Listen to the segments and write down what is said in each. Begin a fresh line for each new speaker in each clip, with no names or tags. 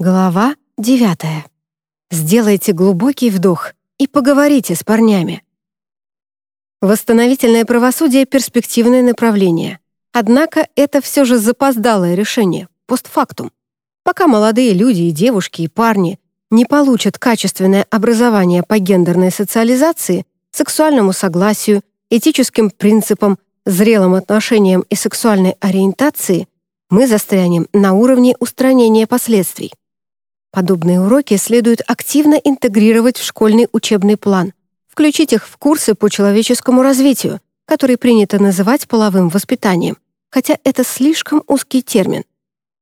Глава 9. Сделайте глубокий вдох и поговорите с парнями. Восстановительное правосудие — перспективное направление. Однако это все же запоздалое решение, постфактум. Пока молодые люди и девушки, и парни не получат качественное образование по гендерной социализации, сексуальному согласию, этическим принципам, зрелым отношениям и сексуальной ориентации, мы застрянем на уровне устранения последствий. Подобные уроки следует активно интегрировать в школьный учебный план, включить их в курсы по человеческому развитию, которые принято называть половым воспитанием, хотя это слишком узкий термин.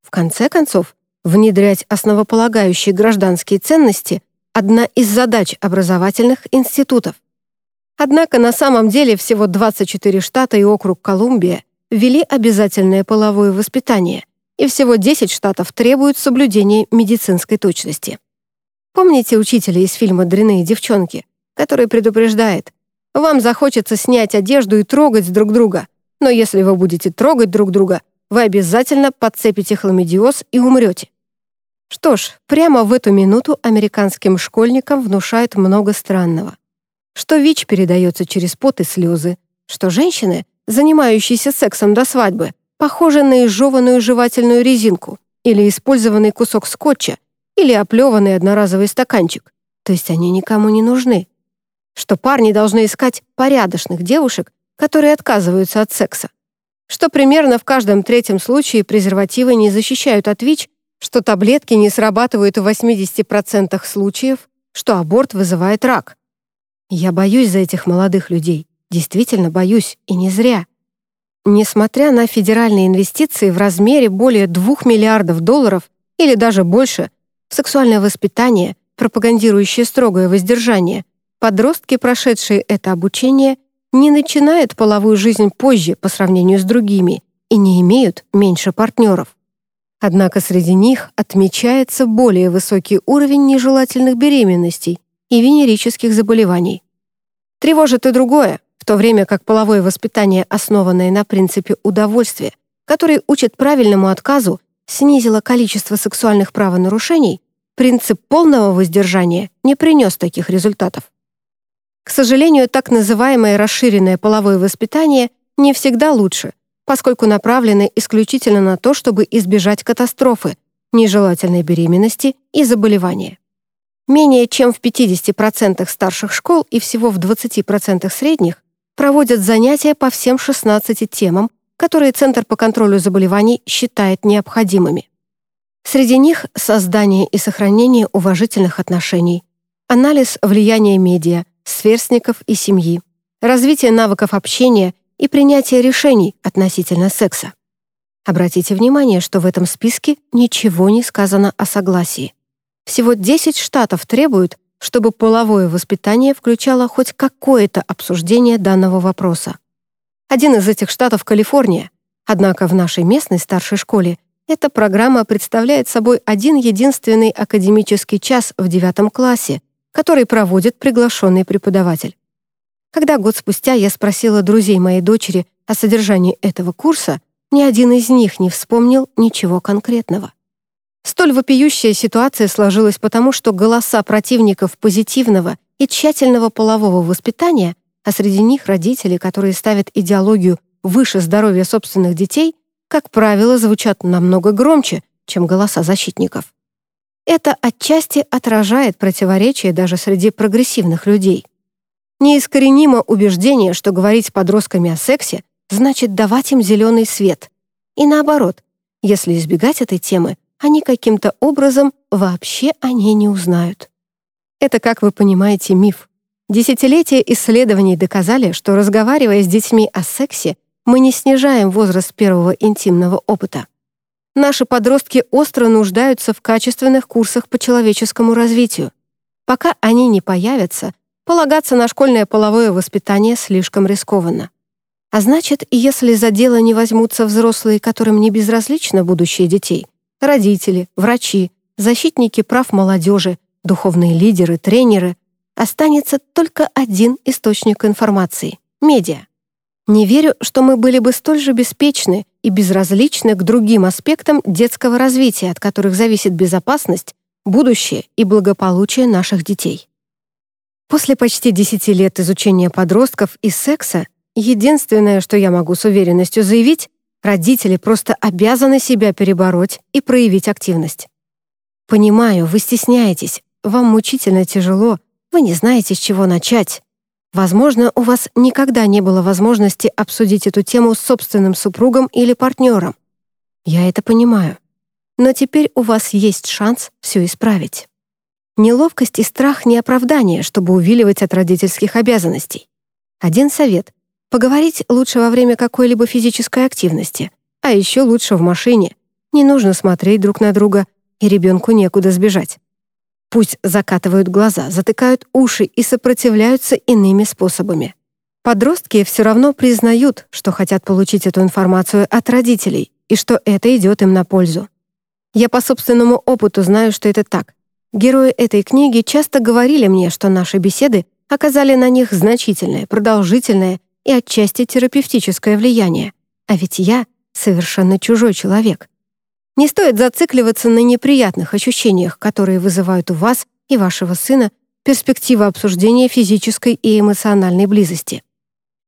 В конце концов, внедрять основополагающие гражданские ценности — одна из задач образовательных институтов. Однако на самом деле всего 24 штата и округ Колумбия ввели обязательное половое воспитание — и всего 10 штатов требуют соблюдения медицинской точности. Помните учителя из фильма «Дряные девчонки», который предупреждает, вам захочется снять одежду и трогать друг друга, но если вы будете трогать друг друга, вы обязательно подцепите хламидиоз и умрете. Что ж, прямо в эту минуту американским школьникам внушают много странного. Что ВИЧ передается через пот и слезы, что женщины, занимающиеся сексом до свадьбы, похоже на изжеванную жевательную резинку или использованный кусок скотча или оплеванный одноразовый стаканчик. То есть они никому не нужны. Что парни должны искать порядочных девушек, которые отказываются от секса. Что примерно в каждом третьем случае презервативы не защищают от ВИЧ, что таблетки не срабатывают в 80% случаев, что аборт вызывает рак. Я боюсь за этих молодых людей. Действительно боюсь, и не зря. Несмотря на федеральные инвестиции в размере более 2 миллиардов долларов или даже больше сексуальное воспитание, пропагандирующее строгое воздержание, подростки, прошедшие это обучение, не начинают половую жизнь позже по сравнению с другими и не имеют меньше партнеров. Однако среди них отмечается более высокий уровень нежелательных беременностей и венерических заболеваний. Тревожит и другое в то время как половое воспитание, основанное на принципе удовольствия, который учит правильному отказу, снизило количество сексуальных правонарушений, принцип полного воздержания не принес таких результатов. К сожалению, так называемое расширенное половое воспитание не всегда лучше, поскольку направлено исключительно на то, чтобы избежать катастрофы, нежелательной беременности и заболевания. Менее чем в 50% старших школ и всего в 20% средних проводят занятия по всем 16 темам, которые Центр по контролю заболеваний считает необходимыми. Среди них создание и сохранение уважительных отношений, анализ влияния медиа, сверстников и семьи, развитие навыков общения и принятие решений относительно секса. Обратите внимание, что в этом списке ничего не сказано о согласии. Всего 10 штатов требуют, чтобы половое воспитание включало хоть какое-то обсуждение данного вопроса. Один из этих штатов — Калифорния, однако в нашей местной старшей школе эта программа представляет собой один единственный академический час в девятом классе, который проводит приглашенный преподаватель. Когда год спустя я спросила друзей моей дочери о содержании этого курса, ни один из них не вспомнил ничего конкретного. Столь вопиющая ситуация сложилась потому, что голоса противников позитивного и тщательного полового воспитания, а среди них родители, которые ставят идеологию выше здоровья собственных детей, как правило, звучат намного громче, чем голоса защитников. Это отчасти отражает противоречие даже среди прогрессивных людей. Неискоренимо убеждение, что говорить с подростками о сексе значит давать им зеленый свет. И наоборот, если избегать этой темы, они каким-то образом вообще о ней не узнают. Это, как вы понимаете, миф. Десятилетия исследований доказали, что разговаривая с детьми о сексе, мы не снижаем возраст первого интимного опыта. Наши подростки остро нуждаются в качественных курсах по человеческому развитию. Пока они не появятся, полагаться на школьное половое воспитание слишком рискованно. А значит, если за дело не возьмутся взрослые, которым не безразлично будущее детей, родители, врачи, защитники прав молодежи, духовные лидеры, тренеры, останется только один источник информации — медиа. Не верю, что мы были бы столь же беспечны и безразличны к другим аспектам детского развития, от которых зависит безопасность, будущее и благополучие наших детей. После почти 10 лет изучения подростков и секса, единственное, что я могу с уверенностью заявить, родители просто обязаны себя перебороть и проявить активность. Понимаю, вы стесняетесь, вам мучительно тяжело, вы не знаете, с чего начать. Возможно, у вас никогда не было возможности обсудить эту тему с собственным супругом или партнером. Я это понимаю. Но теперь у вас есть шанс все исправить. Неловкость и страх — не оправдание, чтобы увиливать от родительских обязанностей. Один совет — поговорить лучше во время какой-либо физической активности, а еще лучше в машине. Не нужно смотреть друг на друга, и ребенку некуда сбежать. Пусть закатывают глаза, затыкают уши и сопротивляются иными способами. Подростки все равно признают, что хотят получить эту информацию от родителей и что это идет им на пользу. Я по собственному опыту знаю, что это так. Герои этой книги часто говорили мне, что наши беседы оказали на них значительное, продолжительное и отчасти терапевтическое влияние. А ведь я совершенно чужой человек. Не стоит зацикливаться на неприятных ощущениях, которые вызывают у вас и вашего сына перспектива обсуждения физической и эмоциональной близости.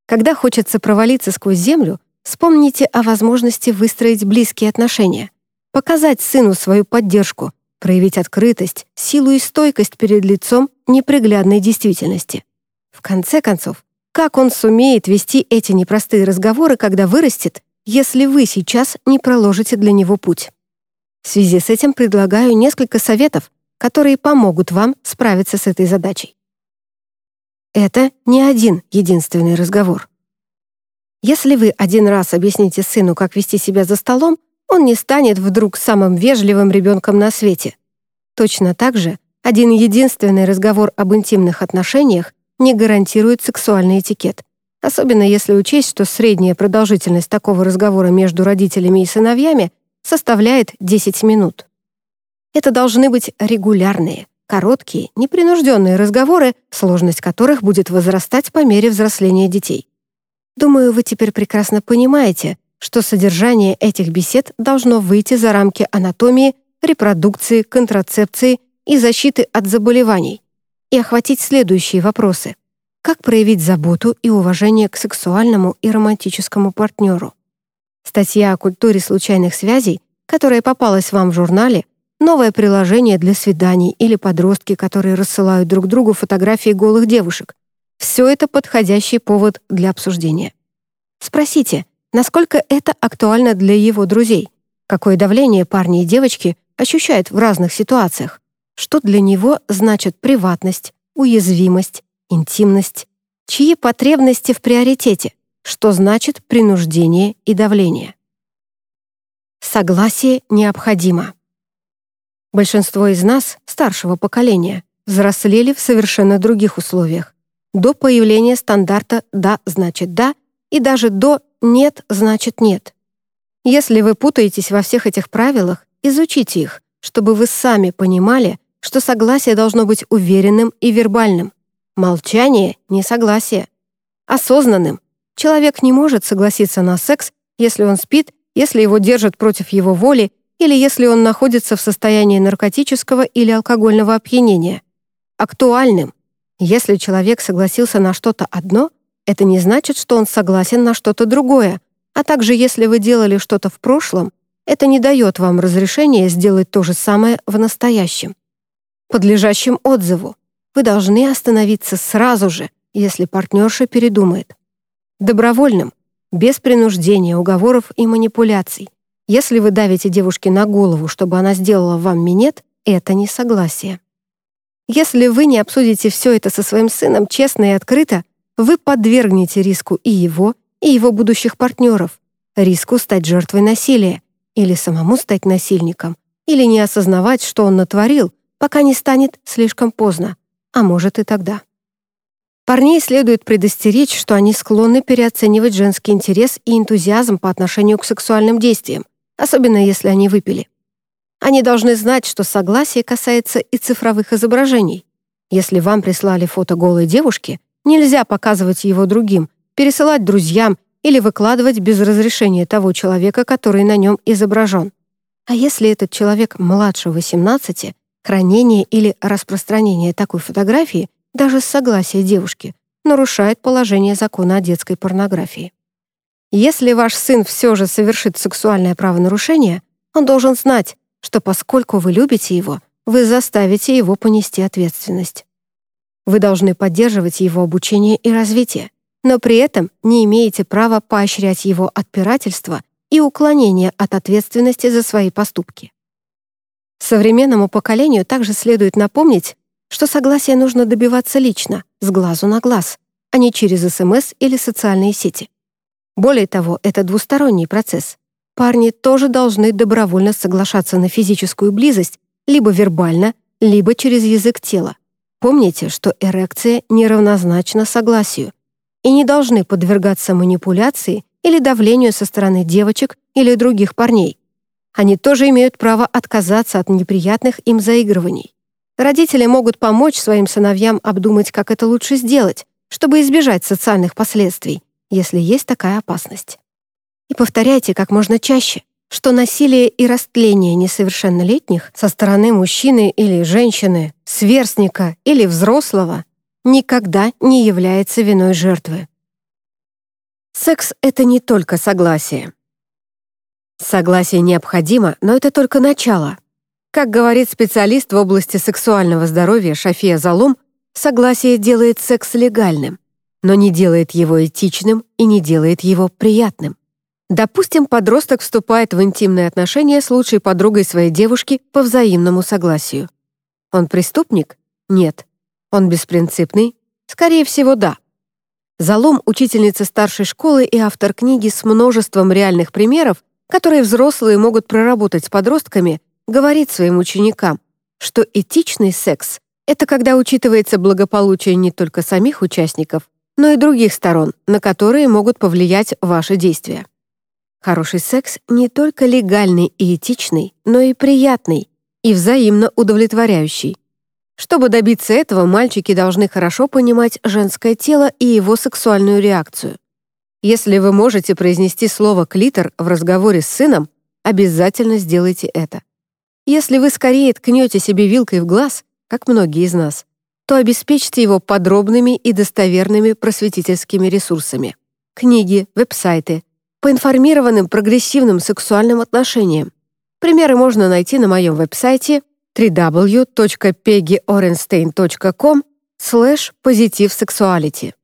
Когда хочется провалиться сквозь землю, вспомните о возможности выстроить близкие отношения, показать сыну свою поддержку, проявить открытость, силу и стойкость перед лицом неприглядной действительности. В конце концов, как он сумеет вести эти непростые разговоры, когда вырастет, если вы сейчас не проложите для него путь? В связи с этим предлагаю несколько советов, которые помогут вам справиться с этой задачей. Это не один единственный разговор. Если вы один раз объясните сыну, как вести себя за столом, он не станет вдруг самым вежливым ребенком на свете. Точно так же один единственный разговор об интимных отношениях не гарантирует сексуальный этикет, особенно если учесть, что средняя продолжительность такого разговора между родителями и сыновьями составляет 10 минут. Это должны быть регулярные, короткие, непринужденные разговоры, сложность которых будет возрастать по мере взросления детей. Думаю, вы теперь прекрасно понимаете, что содержание этих бесед должно выйти за рамки анатомии, репродукции, контрацепции и защиты от заболеваний и охватить следующие вопросы. Как проявить заботу и уважение к сексуальному и романтическому партнеру? Статья о культуре случайных связей, которая попалась вам в журнале, новое приложение для свиданий или подростки, которые рассылают друг другу фотографии голых девушек. Все это подходящий повод для обсуждения. Спросите, насколько это актуально для его друзей, какое давление парни и девочки ощущают в разных ситуациях, что для него значит приватность, уязвимость, интимность, чьи потребности в приоритете, что значит принуждение и давление. Согласие необходимо. Большинство из нас, старшего поколения, взрослели в совершенно других условиях. До появления стандарта «да» значит «да» и даже до «нет» значит «нет». Если вы путаетесь во всех этих правилах, изучите их, чтобы вы сами понимали, что согласие должно быть уверенным и вербальным. Молчание — не согласие. Осознанным. Человек не может согласиться на секс, если он спит, если его держат против его воли или если он находится в состоянии наркотического или алкогольного опьянения. Актуальным. Если человек согласился на что-то одно, это не значит, что он согласен на что-то другое, а также если вы делали что-то в прошлом, это не дает вам разрешения сделать то же самое в настоящем. Подлежащим отзыву. Вы должны остановиться сразу же, если партнерша передумает. Добровольным, без принуждения, уговоров и манипуляций. Если вы давите девушке на голову, чтобы она сделала вам минет, это не согласие. Если вы не обсудите все это со своим сыном честно и открыто, вы подвергнете риску и его, и его будущих партнеров, риску стать жертвой насилия, или самому стать насильником, или не осознавать, что он натворил, пока не станет слишком поздно, а может и тогда. Парней следует предостеречь, что они склонны переоценивать женский интерес и энтузиазм по отношению к сексуальным действиям, особенно если они выпили. Они должны знать, что согласие касается и цифровых изображений. Если вам прислали фото голой девушки, нельзя показывать его другим, пересылать друзьям или выкладывать без разрешения того человека, который на нем изображен. А если этот человек младше 18, хранение или распространение такой фотографии, даже с согласия девушки, нарушает положение закона о детской порнографии. Если ваш сын все же совершит сексуальное правонарушение, он должен знать, что поскольку вы любите его, вы заставите его понести ответственность. Вы должны поддерживать его обучение и развитие, но при этом не имеете права поощрять его отпирательство и уклонение от ответственности за свои поступки. Современному поколению также следует напомнить, что согласие нужно добиваться лично, с глазу на глаз, а не через СМС или социальные сети. Более того, это двусторонний процесс. Парни тоже должны добровольно соглашаться на физическую близость либо вербально, либо через язык тела. Помните, что эрекция неравнозначна согласию и не должны подвергаться манипуляции или давлению со стороны девочек или других парней. Они тоже имеют право отказаться от неприятных им заигрываний. Родители могут помочь своим сыновьям обдумать, как это лучше сделать, чтобы избежать социальных последствий, если есть такая опасность. И повторяйте как можно чаще, что насилие и растление несовершеннолетних со стороны мужчины или женщины, сверстника или взрослого никогда не является виной жертвы. Секс — это не только согласие. Согласие необходимо, но это только начало — как говорит специалист в области сексуального здоровья Шафия Залум, согласие делает секс легальным, но не делает его этичным и не делает его приятным. Допустим, подросток вступает в интимные отношения с лучшей подругой своей девушки по взаимному согласию. Он преступник? Нет. Он беспринципный? Скорее всего, да. Залом — учительница старшей школы и автор книги с множеством реальных примеров, которые взрослые могут проработать с подростками, говорит своим ученикам, что этичный секс — это когда учитывается благополучие не только самих участников, но и других сторон, на которые могут повлиять ваши действия. Хороший секс не только легальный и этичный, но и приятный и взаимно удовлетворяющий. Чтобы добиться этого, мальчики должны хорошо понимать женское тело и его сексуальную реакцию. Если вы можете произнести слово «клитор» в разговоре с сыном, обязательно сделайте это. Если вы скорее ткнете себе вилкой в глаз, как многие из нас, то обеспечьте его подробными и достоверными просветительскими ресурсами. Книги, веб-сайты, по информированным прогрессивным сексуальным отношениям. Примеры можно найти на моем веб-сайте www.peggyorenstein.com slash позитивсексуалити.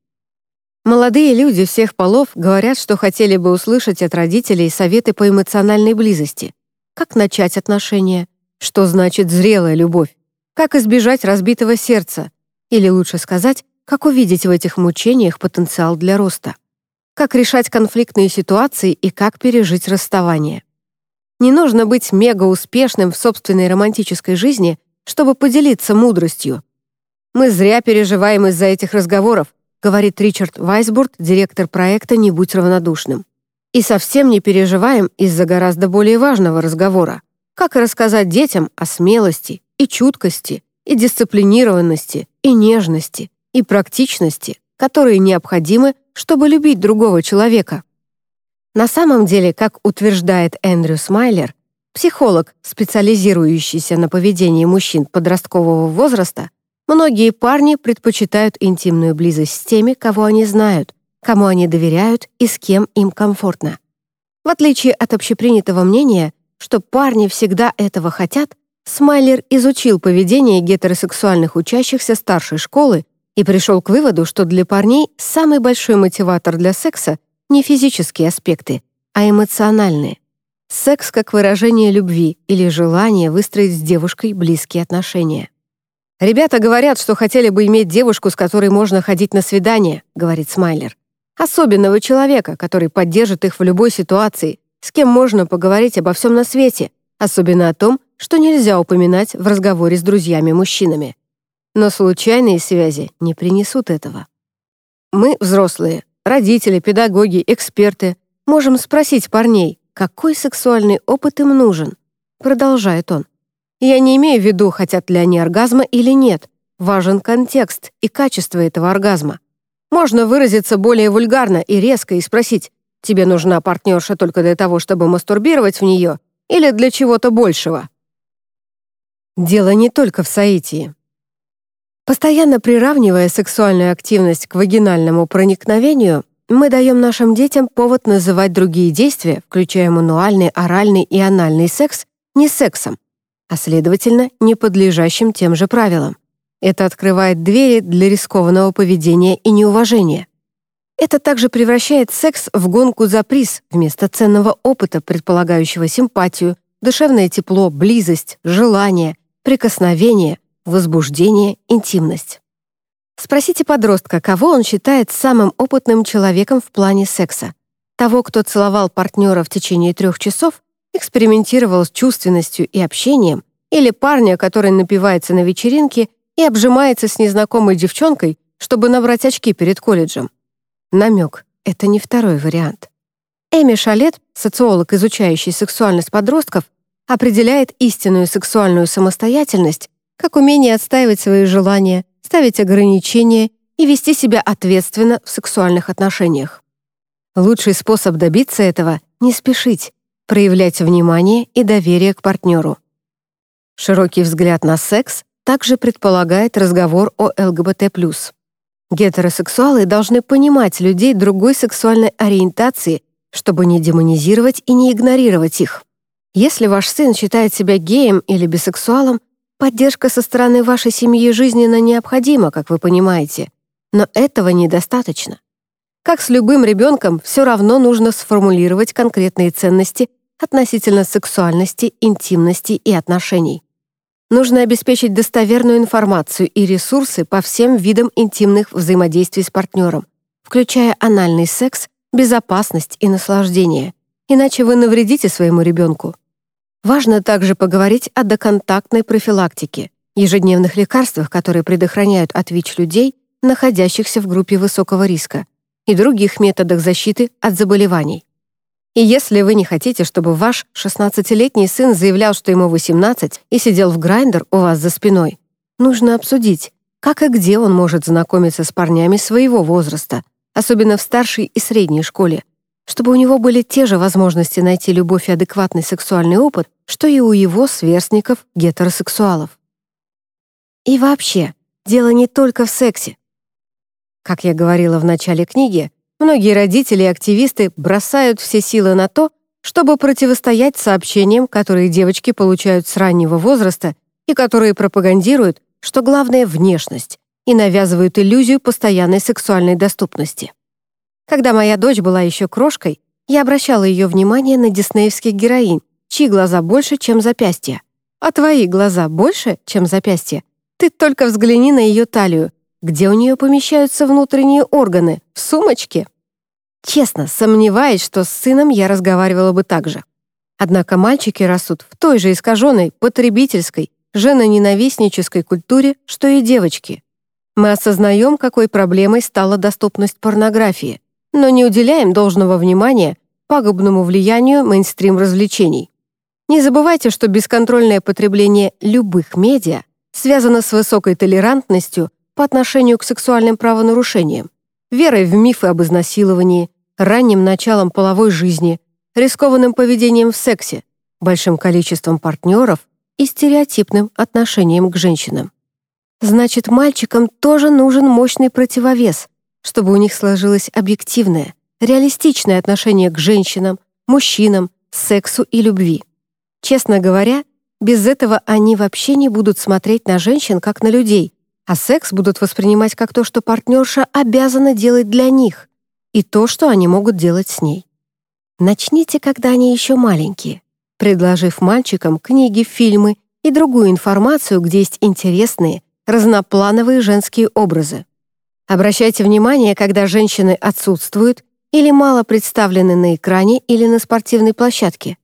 Молодые люди всех полов говорят, что хотели бы услышать от родителей советы по эмоциональной близости. Как начать отношения, что значит зрелая любовь? Как избежать разбитого сердца? Или лучше сказать, как увидеть в этих мучениях потенциал для роста? Как решать конфликтные ситуации и как пережить расставание? Не нужно быть мега успешным в собственной романтической жизни, чтобы поделиться мудростью. Мы зря переживаем из-за этих разговоров, говорит Ричард Вайсбурд, директор проекта «Не будь равнодушным». И совсем не переживаем из-за гораздо более важного разговора. Как рассказать детям о смелости и чуткости, и дисциплинированности, и нежности, и практичности, которые необходимы, чтобы любить другого человека? На самом деле, как утверждает Эндрю Смайлер, психолог, специализирующийся на поведении мужчин подросткового возраста, многие парни предпочитают интимную близость с теми, кого они знают, кому они доверяют и с кем им комфортно. В отличие от общепринятого мнения, что парни всегда этого хотят, Смайлер изучил поведение гетеросексуальных учащихся старшей школы и пришел к выводу, что для парней самый большой мотиватор для секса не физические аспекты, а эмоциональные. Секс как выражение любви или желание выстроить с девушкой близкие отношения. «Ребята говорят, что хотели бы иметь девушку, с которой можно ходить на свидание», — говорит Смайлер. «Особенного человека, который поддержит их в любой ситуации, с кем можно поговорить обо всем на свете, особенно о том, что нельзя упоминать в разговоре с друзьями-мужчинами. Но случайные связи не принесут этого. Мы, взрослые, родители, педагоги, эксперты, можем спросить парней, какой сексуальный опыт им нужен, продолжает он. Я не имею в виду, хотят ли они оргазма или нет. Важен контекст и качество этого оргазма. Можно выразиться более вульгарно и резко и спросить, Тебе нужна партнерша только для того, чтобы мастурбировать в нее или для чего-то большего? Дело не только в соитии. Постоянно приравнивая сексуальную активность к вагинальному проникновению, мы даем нашим детям повод называть другие действия, включая мануальный, оральный и анальный секс, не сексом, а, следовательно, не подлежащим тем же правилам. Это открывает двери для рискованного поведения и неуважения. Это также превращает секс в гонку за приз вместо ценного опыта, предполагающего симпатию, душевное тепло, близость, желание, прикосновение, возбуждение, интимность. Спросите подростка, кого он считает самым опытным человеком в плане секса. Того, кто целовал партнера в течение трех часов, экспериментировал с чувственностью и общением, или парня, который напивается на вечеринке и обжимается с незнакомой девчонкой, чтобы набрать очки перед колледжем. Намек — это не второй вариант. Эми Шалет, социолог, изучающий сексуальность подростков, определяет истинную сексуальную самостоятельность как умение отстаивать свои желания, ставить ограничения и вести себя ответственно в сексуальных отношениях. Лучший способ добиться этого — не спешить, проявлять внимание и доверие к партнеру. Широкий взгляд на секс также предполагает разговор о ЛГБТ+. Гетеросексуалы должны понимать людей другой сексуальной ориентации, чтобы не демонизировать и не игнорировать их. Если ваш сын считает себя геем или бисексуалом, Поддержка со стороны вашей семьи жизненно необходима, как вы понимаете, но этого недостаточно. Как с любым ребенком, все равно нужно сформулировать конкретные ценности относительно сексуальности, интимности и отношений. Нужно обеспечить достоверную информацию и ресурсы по всем видам интимных взаимодействий с партнером, включая анальный секс, безопасность и наслаждение. Иначе вы навредите своему ребенку. Важно также поговорить о доконтактной профилактике, ежедневных лекарствах, которые предохраняют от ВИЧ людей, находящихся в группе высокого риска, и других методах защиты от заболеваний. И если вы не хотите, чтобы ваш 16-летний сын заявлял, что ему 18 и сидел в грайндер у вас за спиной, нужно обсудить, как и где он может знакомиться с парнями своего возраста, особенно в старшей и средней школе, чтобы у него были те же возможности найти любовь и адекватный сексуальный опыт, что и у его сверстников гетеросексуалов. И вообще, дело не только в сексе. Как я говорила в начале книги, многие родители и активисты бросают все силы на то, чтобы противостоять сообщениям, которые девочки получают с раннего возраста и которые пропагандируют, что главное — внешность, и навязывают иллюзию постоянной сексуальной доступности. Когда моя дочь была еще крошкой, я обращала ее внимание на диснеевских героинь, чьи глаза больше, чем запястья. А твои глаза больше, чем запястья? Ты только взгляни на ее талию. Где у нее помещаются внутренние органы? В сумочке? Честно, сомневаюсь, что с сыном я разговаривала бы так же. Однако мальчики растут в той же искаженной, потребительской, женоненавистнической культуре, что и девочки. Мы осознаем, какой проблемой стала доступность порнографии но не уделяем должного внимания пагубному влиянию мейнстрим-развлечений. Не забывайте, что бесконтрольное потребление любых медиа связано с высокой толерантностью по отношению к сексуальным правонарушениям, верой в мифы об изнасиловании, ранним началом половой жизни, рискованным поведением в сексе, большим количеством партнеров и стереотипным отношением к женщинам. Значит, мальчикам тоже нужен мощный противовес, чтобы у них сложилось объективное, реалистичное отношение к женщинам, мужчинам, сексу и любви. Честно говоря, без этого они вообще не будут смотреть на женщин как на людей, а секс будут воспринимать как то, что партнерша обязана делать для них, и то, что они могут делать с ней. Начните, когда они еще маленькие, предложив мальчикам книги, фильмы и другую информацию, где есть интересные, разноплановые женские образы. Обращайте внимание, когда женщины отсутствуют или мало представлены на экране или на спортивной площадке.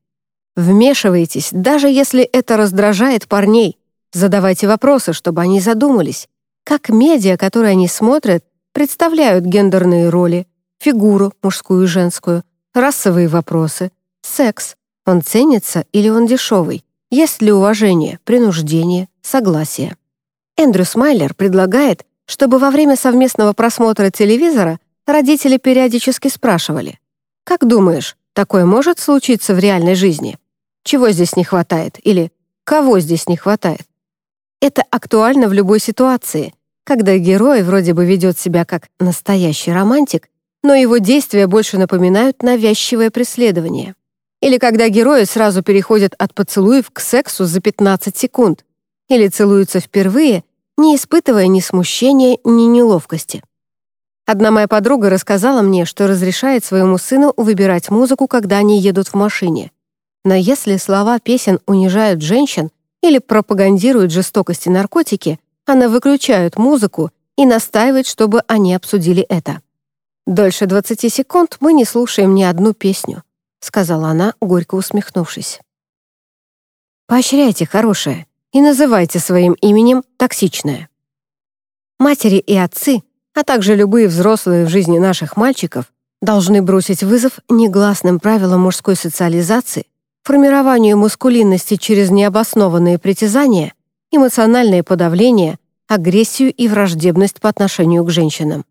Вмешивайтесь, даже если это раздражает парней. Задавайте вопросы, чтобы они задумались, как медиа, которые они смотрят, представляют гендерные роли, фигуру, мужскую и женскую, расовые вопросы, секс, он ценится или он дешевый, есть ли уважение, принуждение, согласие. Эндрю Смайлер предлагает чтобы во время совместного просмотра телевизора родители периодически спрашивали, Как думаешь, такое может случиться в реальной жизни? Чего здесь не хватает? Или кого здесь не хватает? Это актуально в любой ситуации, когда герой вроде бы ведет себя как настоящий романтик, но его действия больше напоминают навязчивое преследование. Или когда герои сразу переходят от поцелуев к сексу за 15 секунд. Или целуются впервые, не испытывая ни смущения, ни неловкости. Одна моя подруга рассказала мне, что разрешает своему сыну выбирать музыку, когда они едут в машине. Но если слова песен унижают женщин или пропагандируют жестокость и наркотики, она выключает музыку и настаивает, чтобы они обсудили это. «Дольше 20 секунд мы не слушаем ни одну песню», сказала она, горько усмехнувшись. «Поощряйте хорошее и называйте своим именем токсичное». Матери и отцы, а также любые взрослые в жизни наших мальчиков, должны бросить вызов негласным правилам мужской социализации, формированию мускулинности через необоснованные притязания, эмоциональное подавление, агрессию и враждебность по отношению к женщинам.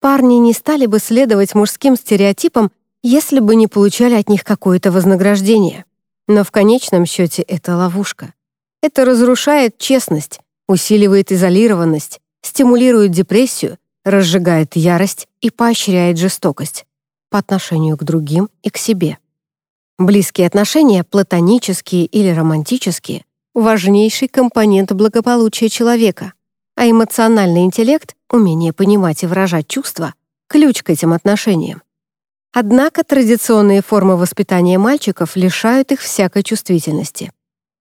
Парни не стали бы следовать мужским стереотипам, если бы не получали от них какое-то вознаграждение. Но в конечном счете это ловушка. Это разрушает честность, усиливает изолированность, стимулирует депрессию, разжигает ярость и поощряет жестокость по отношению к другим и к себе. Близкие отношения, платонические или романтические, важнейший компонент благополучия человека, а эмоциональный интеллект, умение понимать и выражать чувства, ключ к этим отношениям. Однако традиционные формы воспитания мальчиков лишают их всякой чувствительности.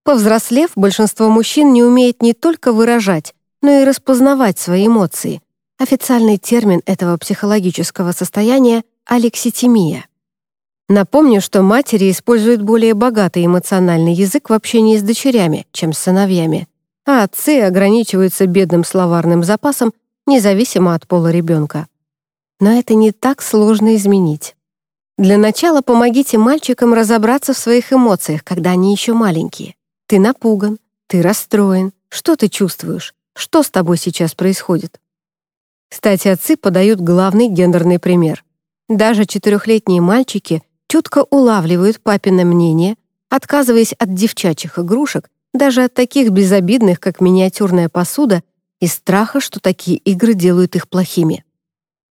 Повзрослев, большинство мужчин не умеет не только выражать, но и распознавать свои эмоции. Официальный термин этого психологического состояния — алекситимия. Напомню, что матери используют более богатый эмоциональный язык в общении с дочерями, чем с сыновьями, а отцы ограничиваются бедным словарным запасом, независимо от пола ребенка. Но это не так сложно изменить. Для начала помогите мальчикам разобраться в своих эмоциях, когда они еще маленькие. Ты напуган, ты расстроен, что ты чувствуешь, что с тобой сейчас происходит. Кстати, отцы подают главный гендерный пример. Даже четырехлетние мальчики чутко улавливают папино мнение, отказываясь от девчачьих игрушек, даже от таких безобидных, как миниатюрная посуда, из страха, что такие игры делают их плохими.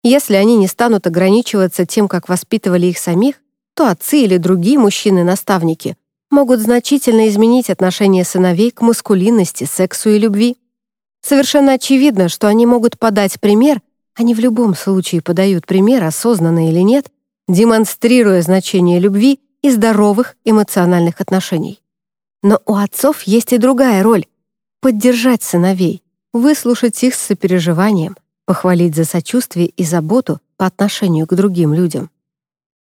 Если они не станут ограничиваться тем, как воспитывали их самих, то отцы или другие мужчины-наставники могут значительно изменить отношение сыновей к маскулинности, сексу и любви. Совершенно очевидно, что они могут подать пример, они в любом случае подают пример, осознанно или нет, демонстрируя значение любви и здоровых эмоциональных отношений. Но у отцов есть и другая роль — поддержать сыновей, выслушать их с сопереживанием, похвалить за сочувствие и заботу по отношению к другим людям.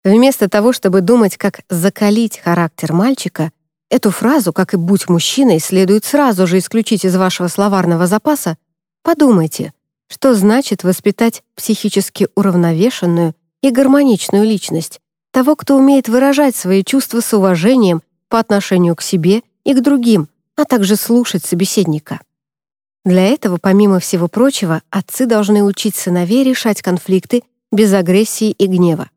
Вместо того, чтобы думать, как закалить характер мальчика, эту фразу, как и «будь мужчиной», следует сразу же исключить из вашего словарного запаса, подумайте, что значит воспитать психически уравновешенную и гармоничную личность, того, кто умеет выражать свои чувства с уважением по отношению к себе и к другим, а также слушать собеседника. Для этого, помимо всего прочего, отцы должны учить сыновей решать конфликты без агрессии и гнева.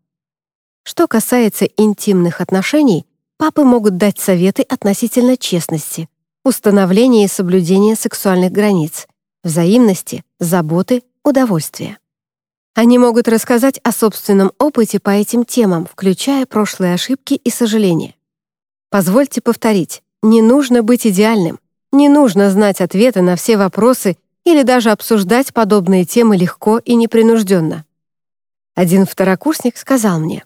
Что касается интимных отношений, папы могут дать советы относительно честности, установления и соблюдения сексуальных границ, взаимности, заботы, удовольствия. Они могут рассказать о собственном опыте по этим темам, включая прошлые ошибки и сожаления. Позвольте повторить, не нужно быть идеальным, не нужно знать ответы на все вопросы или даже обсуждать подобные темы легко и непринужденно. Один второкурсник сказал мне,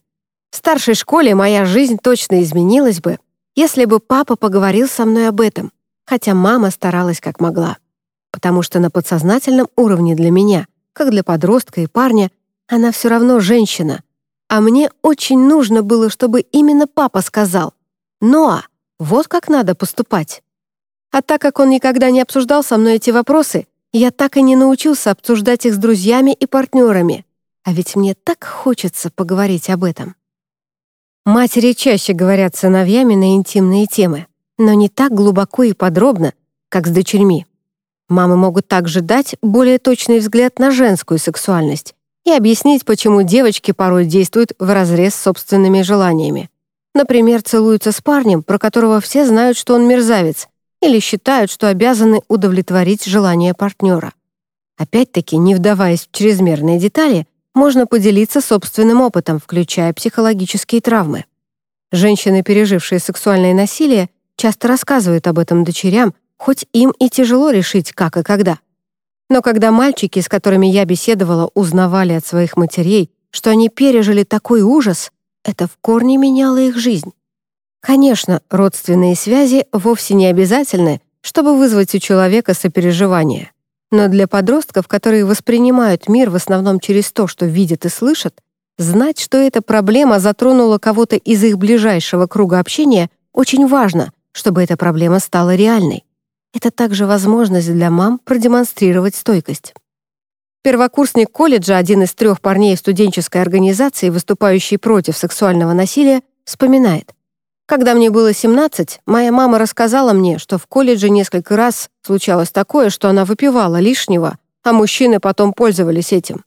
«В старшей школе моя жизнь точно изменилась бы, если бы папа поговорил со мной об этом, хотя мама старалась как могла, потому что на подсознательном уровне для меня как для подростка и парня, она все равно женщина. А мне очень нужно было, чтобы именно папа сказал «Ноа, вот как надо поступать». А так как он никогда не обсуждал со мной эти вопросы, я так и не научился обсуждать их с друзьями и партнерами. А ведь мне так хочется поговорить об этом. Матери чаще говорят сыновьями на интимные темы, но не так глубоко и подробно, как с дочерьми. Мамы могут также дать более точный взгляд на женскую сексуальность и объяснить, почему девочки порой действуют вразрез с собственными желаниями. Например, целуются с парнем, про которого все знают, что он мерзавец, или считают, что обязаны удовлетворить желание партнера. Опять-таки, не вдаваясь в чрезмерные детали, можно поделиться собственным опытом, включая психологические травмы. Женщины, пережившие сексуальное насилие, часто рассказывают об этом дочерям, хоть им и тяжело решить, как и когда. Но когда мальчики, с которыми я беседовала, узнавали от своих матерей, что они пережили такой ужас, это в корне меняло их жизнь. Конечно, родственные связи вовсе не обязательны, чтобы вызвать у человека сопереживание. Но для подростков, которые воспринимают мир в основном через то, что видят и слышат, знать, что эта проблема затронула кого-то из их ближайшего круга общения, очень важно, чтобы эта проблема стала реальной. Это также возможность для мам продемонстрировать стойкость. Первокурсник колледжа, один из трех парней студенческой организации, выступающий против сексуального насилия, вспоминает. Когда мне было 17, моя мама рассказала мне, что в колледже несколько раз случалось такое, что она выпивала лишнего, а мужчины потом пользовались этим.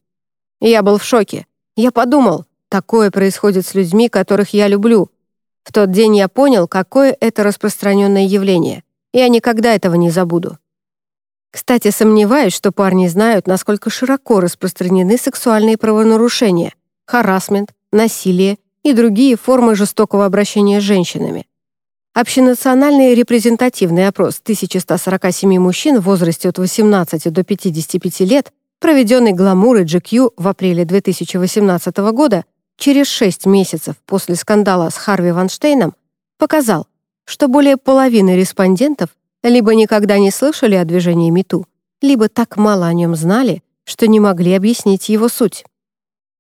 Я был в шоке. Я подумал, такое происходит с людьми, которых я люблю. В тот день я понял, какое это распространенное явление. Я никогда этого не забуду. Кстати, сомневаюсь, что парни знают, насколько широко распространены сексуальные правонарушения, харасмент, насилие и другие формы жестокого обращения с женщинами. Общенациональный репрезентативный опрос 1147 мужчин в возрасте от 18 до 55 лет, проведенный Glamour и GQ в апреле 2018 года, через 6 месяцев после скандала с Харви Ванштейном, показал, что более половины респондентов либо никогда не слышали о движении МИТУ, либо так мало о нем знали, что не могли объяснить его суть.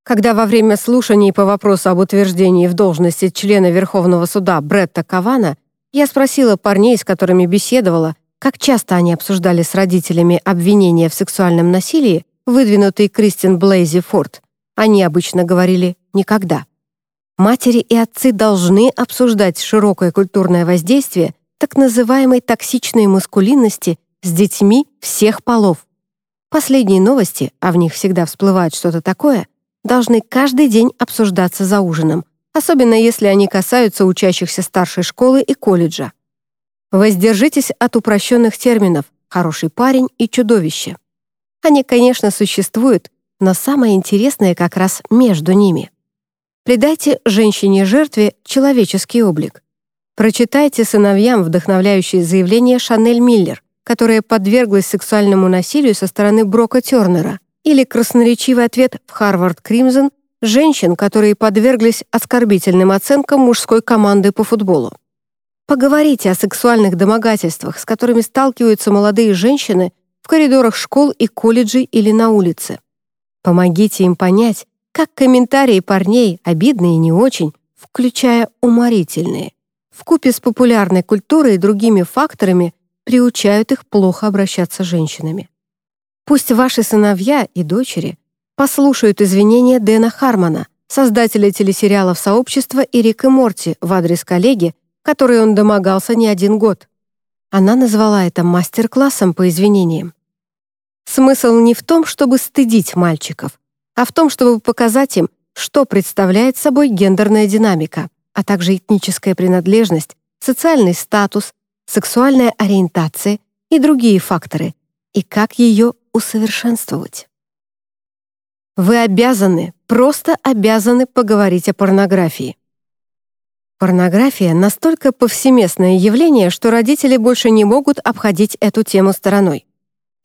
Когда во время слушаний по вопросу об утверждении в должности члена Верховного суда Бретта Кавана я спросила парней, с которыми беседовала, как часто они обсуждали с родителями обвинения в сексуальном насилии, выдвинутый Кристин Блейзи Форд, они обычно говорили «никогда». Матери и отцы должны обсуждать широкое культурное воздействие так называемой токсичной маскулинности с детьми всех полов. Последние новости, а в них всегда всплывает что-то такое, должны каждый день обсуждаться за ужином, особенно если они касаются учащихся старшей школы и колледжа. Воздержитесь от упрощенных терминов «хороший парень» и «чудовище». Они, конечно, существуют, но самое интересное как раз между ними. Придайте женщине-жертве человеческий облик. Прочитайте сыновьям вдохновляющее заявление Шанель Миллер, которая подверглась сексуальному насилию со стороны Брока Тернера, или красноречивый ответ в Харвард Кримзон женщин, которые подверглись оскорбительным оценкам мужской команды по футболу. Поговорите о сексуальных домогательствах, с которыми сталкиваются молодые женщины в коридорах школ и колледжей или на улице. Помогите им понять, как комментарии парней, обидные и не очень, включая уморительные, вкупе с популярной культурой и другими факторами приучают их плохо обращаться с женщинами. Пусть ваши сыновья и дочери послушают извинения Дэна Хармона, создателя телесериалов «Сообщество» и «Рик и Морти» в адрес коллеги, которой он домогался не один год. Она назвала это мастер-классом по извинениям. Смысл не в том, чтобы стыдить мальчиков, а в том, чтобы показать им, что представляет собой гендерная динамика, а также этническая принадлежность, социальный статус, сексуальная ориентация и другие факторы, и как ее усовершенствовать. Вы обязаны, просто обязаны поговорить о порнографии. Порнография — настолько повсеместное явление, что родители больше не могут обходить эту тему стороной.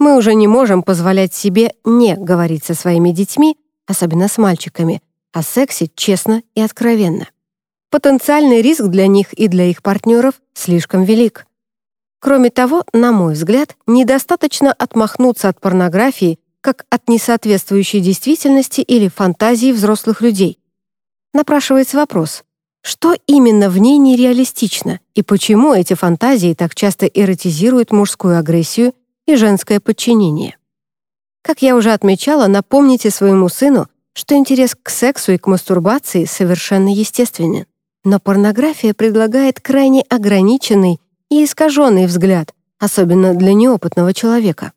Мы уже не можем позволять себе не говорить со своими детьми, особенно с мальчиками, о сексе честно и откровенно. Потенциальный риск для них и для их партнеров слишком велик. Кроме того, на мой взгляд, недостаточно отмахнуться от порнографии как от несоответствующей действительности или фантазии взрослых людей. Напрашивается вопрос, что именно в ней нереалистично и почему эти фантазии так часто эротизируют мужскую агрессию и женское подчинение? Как я уже отмечала, напомните своему сыну, что интерес к сексу и к мастурбации совершенно естественен. Но порнография предлагает крайне ограниченный и искаженный взгляд, особенно для неопытного человека.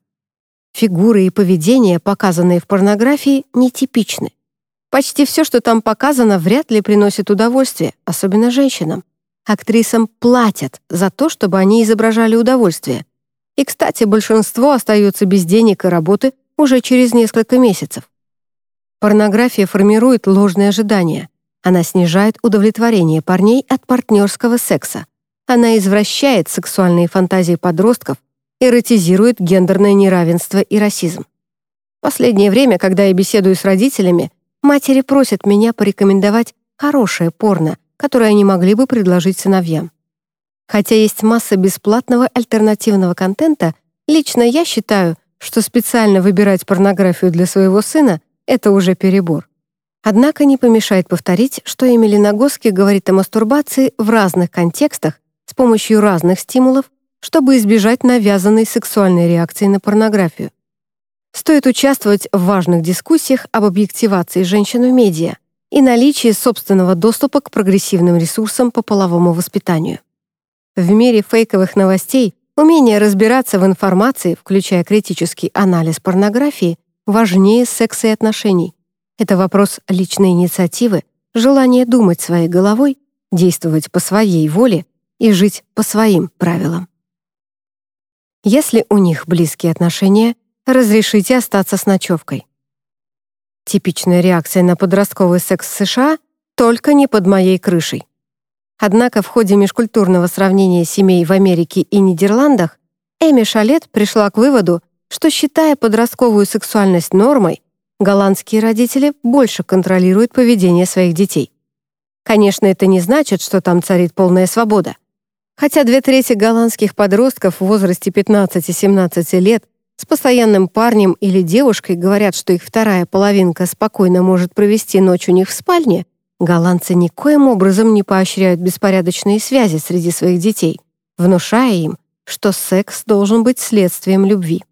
Фигуры и поведение, показанные в порнографии, нетипичны. Почти все, что там показано, вряд ли приносит удовольствие, особенно женщинам. Актрисам платят за то, чтобы они изображали удовольствие. И, кстати, большинство остается без денег и работы уже через несколько месяцев. Порнография формирует ложные ожидания. Она снижает удовлетворение парней от партнерского секса. Она извращает сексуальные фантазии подростков, эротизирует гендерное неравенство и расизм. Последнее время, когда я беседую с родителями, матери просят меня порекомендовать хорошее порно, которое они могли бы предложить сыновьям. Хотя есть масса бесплатного альтернативного контента, лично я считаю, что специально выбирать порнографию для своего сына — это уже перебор. Однако не помешает повторить, что Эмили Нагоски говорит о мастурбации в разных контекстах с помощью разных стимулов, чтобы избежать навязанной сексуальной реакции на порнографию. Стоит участвовать в важных дискуссиях об объективации женщин в медиа и наличии собственного доступа к прогрессивным ресурсам по половому воспитанию. В мире фейковых новостей умение разбираться в информации, включая критический анализ порнографии, важнее секса и отношений. Это вопрос личной инициативы, желания думать своей головой, действовать по своей воле и жить по своим правилам. Если у них близкие отношения, разрешите остаться с ночевкой. Типичная реакция на подростковый секс в США только не под моей крышей. Однако в ходе межкультурного сравнения семей в Америке и Нидерландах Эми Шалет пришла к выводу, что, считая подростковую сексуальность нормой, голландские родители больше контролируют поведение своих детей. Конечно, это не значит, что там царит полная свобода. Хотя две трети голландских подростков в возрасте 15-17 лет с постоянным парнем или девушкой говорят, что их вторая половинка спокойно может провести ночь у них в спальне, голландцы никоим образом не поощряют беспорядочные связи среди своих детей, внушая им, что секс должен быть следствием любви.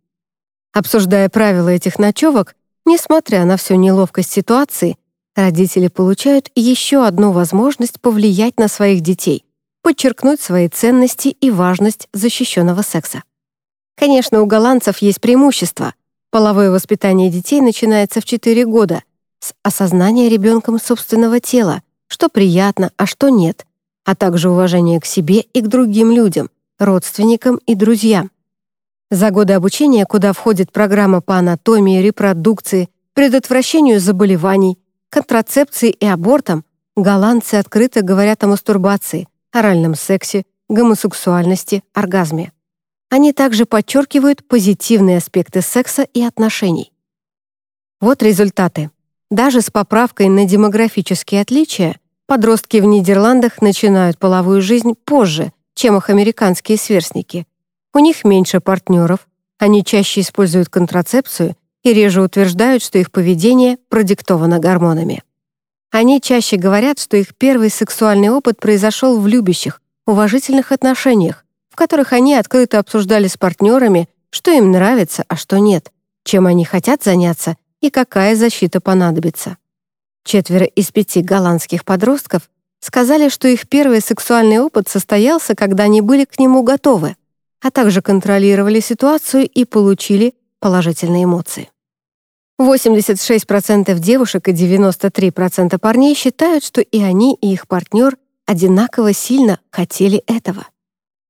Обсуждая правила этих ночевок, несмотря на всю неловкость ситуации, родители получают еще одну возможность повлиять на своих детей, подчеркнуть свои ценности и важность защищенного секса. Конечно, у голландцев есть преимущество. Половое воспитание детей начинается в 4 года с осознания ребенком собственного тела, что приятно, а что нет, а также уважение к себе и к другим людям, родственникам и друзьям. За годы обучения, куда входит программа по анатомии, репродукции, предотвращению заболеваний, контрацепции и абортам, голландцы открыто говорят о мастурбации, оральном сексе, гомосексуальности, оргазме. Они также подчеркивают позитивные аспекты секса и отношений. Вот результаты. Даже с поправкой на демографические отличия подростки в Нидерландах начинают половую жизнь позже, чем их американские сверстники. У них меньше партнеров, они чаще используют контрацепцию и реже утверждают, что их поведение продиктовано гормонами. Они чаще говорят, что их первый сексуальный опыт произошел в любящих, уважительных отношениях, в которых они открыто обсуждали с партнерами, что им нравится, а что нет, чем они хотят заняться и какая защита понадобится. Четверо из пяти голландских подростков сказали, что их первый сексуальный опыт состоялся, когда они были к нему готовы, а также контролировали ситуацию и получили положительные эмоции. 86% девушек и 93% парней считают, что и они, и их партнер одинаково сильно хотели этого.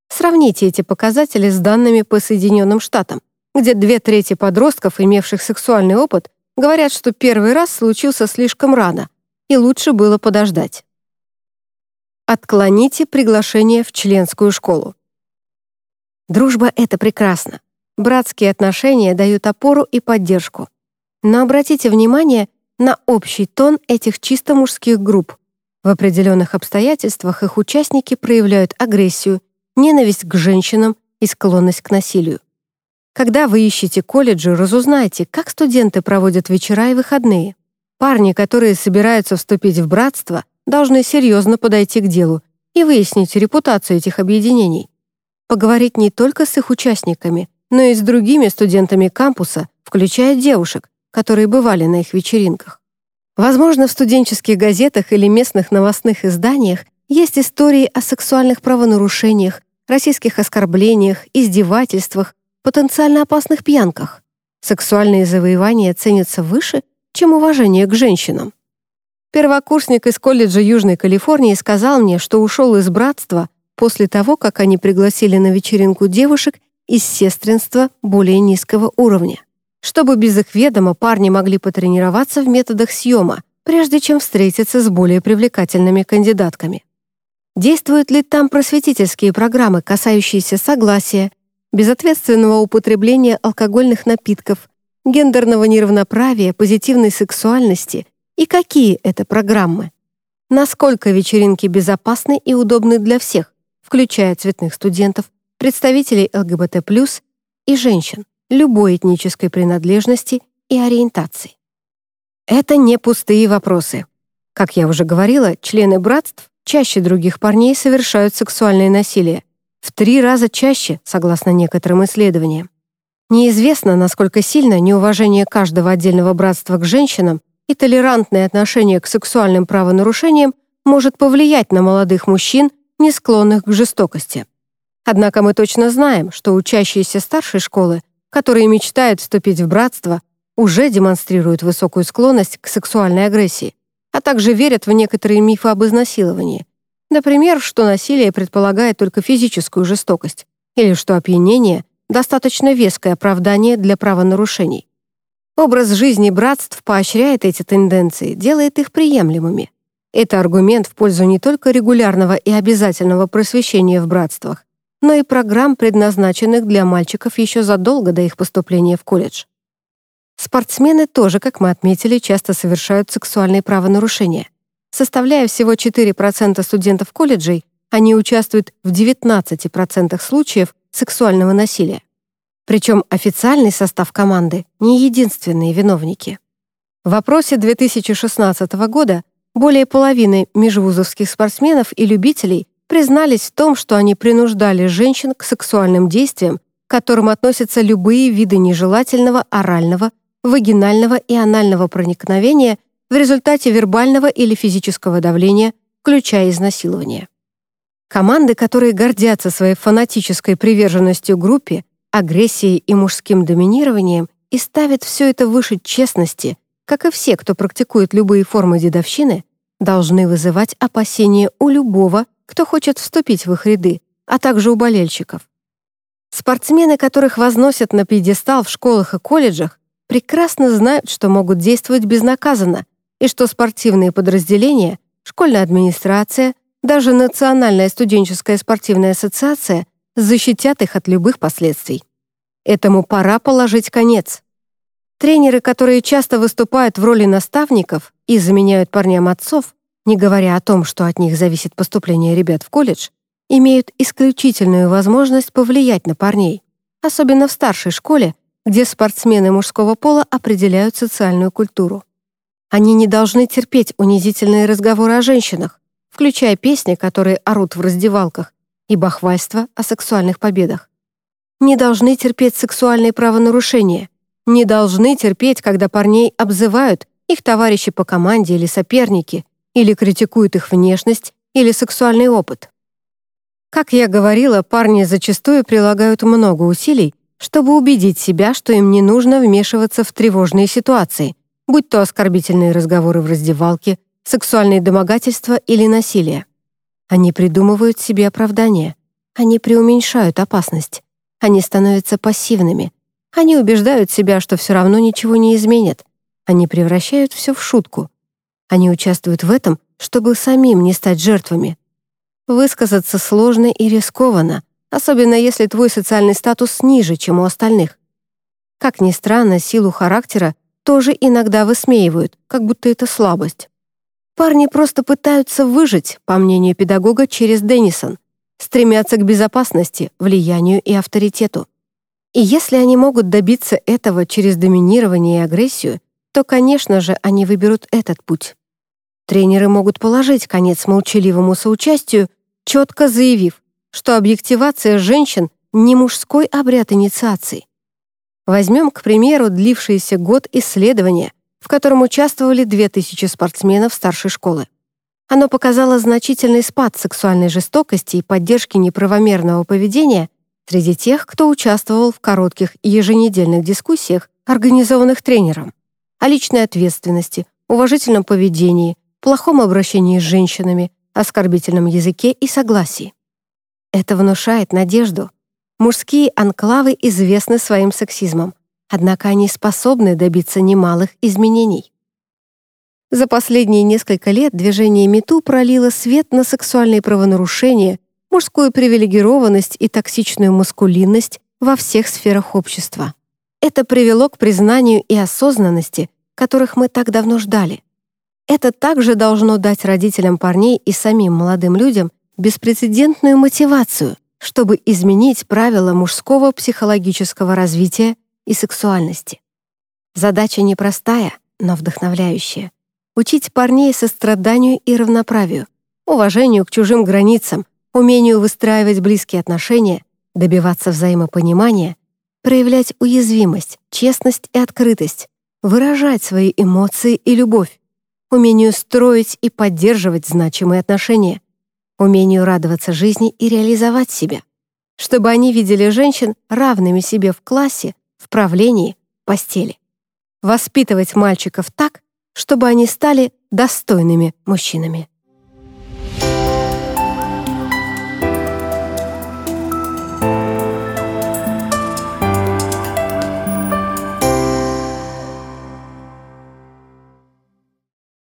Сравните эти показатели с данными по Соединенным Штатам, где две трети подростков, имевших сексуальный опыт, говорят, что первый раз случился слишком рано, и лучше было подождать. Отклоните приглашение в членскую школу. Дружба — это прекрасно. Братские отношения дают опору и поддержку. Но обратите внимание на общий тон этих чисто мужских групп. В определенных обстоятельствах их участники проявляют агрессию, ненависть к женщинам и склонность к насилию. Когда вы ищете колледжи, разузнайте, как студенты проводят вечера и выходные. Парни, которые собираются вступить в братство, должны серьезно подойти к делу и выяснить репутацию этих объединений. Поговорить не только с их участниками, но и с другими студентами кампуса, включая девушек, которые бывали на их вечеринках. Возможно, в студенческих газетах или местных новостных изданиях есть истории о сексуальных правонарушениях, российских оскорблениях, издевательствах, потенциально опасных пьянках. Сексуальные завоевания ценятся выше, чем уважение к женщинам. Первокурсник из колледжа Южной Калифорнии сказал мне, что ушел из братства после того, как они пригласили на вечеринку девушек из сестринства более низкого уровня, чтобы без их ведома парни могли потренироваться в методах съема, прежде чем встретиться с более привлекательными кандидатками. Действуют ли там просветительские программы, касающиеся согласия, безответственного употребления алкогольных напитков, гендерного неравноправия, позитивной сексуальности и какие это программы? Насколько вечеринки безопасны и удобны для всех, включая цветных студентов, представителей ЛГБТ+, и женщин любой этнической принадлежности и ориентации? Это не пустые вопросы. Как я уже говорила, члены братств чаще других парней совершают сексуальное насилие. В три раза чаще, согласно некоторым исследованиям. Неизвестно, насколько сильно неуважение каждого отдельного братства к женщинам и толерантное отношение к сексуальным правонарушениям может повлиять на молодых мужчин, не склонных к жестокости. Однако мы точно знаем, что учащиеся старшей школы, которые мечтают вступить в братство, уже демонстрируют высокую склонность к сексуальной агрессии, а также верят в некоторые мифы об изнасиловании. Например, что насилие предполагает только физическую жестокость, или что опьянение — достаточно веское оправдание для правонарушений. Образ жизни братств поощряет эти тенденции, делает их приемлемыми. Это аргумент в пользу не только регулярного и обязательного просвещения в братствах, но и программ, предназначенных для мальчиков еще задолго до их поступления в колледж. Спортсмены тоже, как мы отметили, часто совершают сексуальные правонарушения. Составляя всего 4% студентов колледжей, они участвуют в 19% случаев сексуального насилия. Причем официальный состав команды не единственные виновники. В опросе 2016 года более половины межвузовских спортсменов и любителей признались в том, что они принуждали женщин к сексуальным действиям, к которым относятся любые виды нежелательного орального, вагинального и анального проникновения в результате вербального или физического давления, включая изнасилование. Команды, которые гордятся своей фанатической приверженностью группе, агрессией и мужским доминированием и ставит все это выше честности, как и все, кто практикует любые формы дедовщины, должны вызывать опасения у любого, кто хочет вступить в их ряды, а также у болельщиков. Спортсмены, которых возносят на пьедестал в школах и колледжах, прекрасно знают, что могут действовать безнаказанно и что спортивные подразделения, школьная администрация, даже Национальная студенческая спортивная ассоциация защитят их от любых последствий. Этому пора положить конец. Тренеры, которые часто выступают в роли наставников и заменяют парням отцов, не говоря о том, что от них зависит поступление ребят в колледж, имеют исключительную возможность повлиять на парней, особенно в старшей школе, где спортсмены мужского пола определяют социальную культуру. Они не должны терпеть унизительные разговоры о женщинах, включая песни, которые орут в раздевалках, и бахвальство о сексуальных победах. Не должны терпеть сексуальные правонарушения, не должны терпеть, когда парней обзывают их товарищи по команде или соперники, или критикуют их внешность или сексуальный опыт. Как я говорила, парни зачастую прилагают много усилий, чтобы убедить себя, что им не нужно вмешиваться в тревожные ситуации, будь то оскорбительные разговоры в раздевалке, сексуальные домогательства или насилие. Они придумывают себе оправдания. Они преуменьшают опасность. Они становятся пассивными. Они убеждают себя, что все равно ничего не изменят. Они превращают все в шутку. Они участвуют в этом, чтобы самим не стать жертвами. Высказаться сложно и рискованно, особенно если твой социальный статус ниже, чем у остальных. Как ни странно, силу характера тоже иногда высмеивают, как будто это слабость. Парни просто пытаются выжить, по мнению педагога, через Деннисон, стремятся к безопасности, влиянию и авторитету. И если они могут добиться этого через доминирование и агрессию, то, конечно же, они выберут этот путь. Тренеры могут положить конец молчаливому соучастию, четко заявив, что объективация женщин — не мужской обряд инициации. Возьмем, к примеру, длившиеся год исследования — в котором участвовали 2000 спортсменов старшей школы. Оно показало значительный спад сексуальной жестокости и поддержки неправомерного поведения среди тех, кто участвовал в коротких еженедельных дискуссиях организованных тренером, о личной ответственности, уважительном поведении, плохом обращении с женщинами, оскорбительном языке и согласии. Это внушает надежду. Мужские анклавы известны своим сексизмом, однако они способны добиться немалых изменений. За последние несколько лет движение МИТУ пролило свет на сексуальные правонарушения, мужскую привилегированность и токсичную маскулинность во всех сферах общества. Это привело к признанию и осознанности, которых мы так давно ждали. Это также должно дать родителям парней и самим молодым людям беспрецедентную мотивацию, чтобы изменить правила мужского психологического развития и сексуальности. Задача непростая, но вдохновляющая. Учить парней состраданию и равноправию, уважению к чужим границам, умению выстраивать близкие отношения, добиваться взаимопонимания, проявлять уязвимость, честность и открытость, выражать свои эмоции и любовь, умению строить и поддерживать значимые отношения, умению радоваться жизни и реализовать себя, чтобы они видели женщин равными себе в классе, в правлении, постели. Воспитывать мальчиков так, чтобы они стали достойными мужчинами.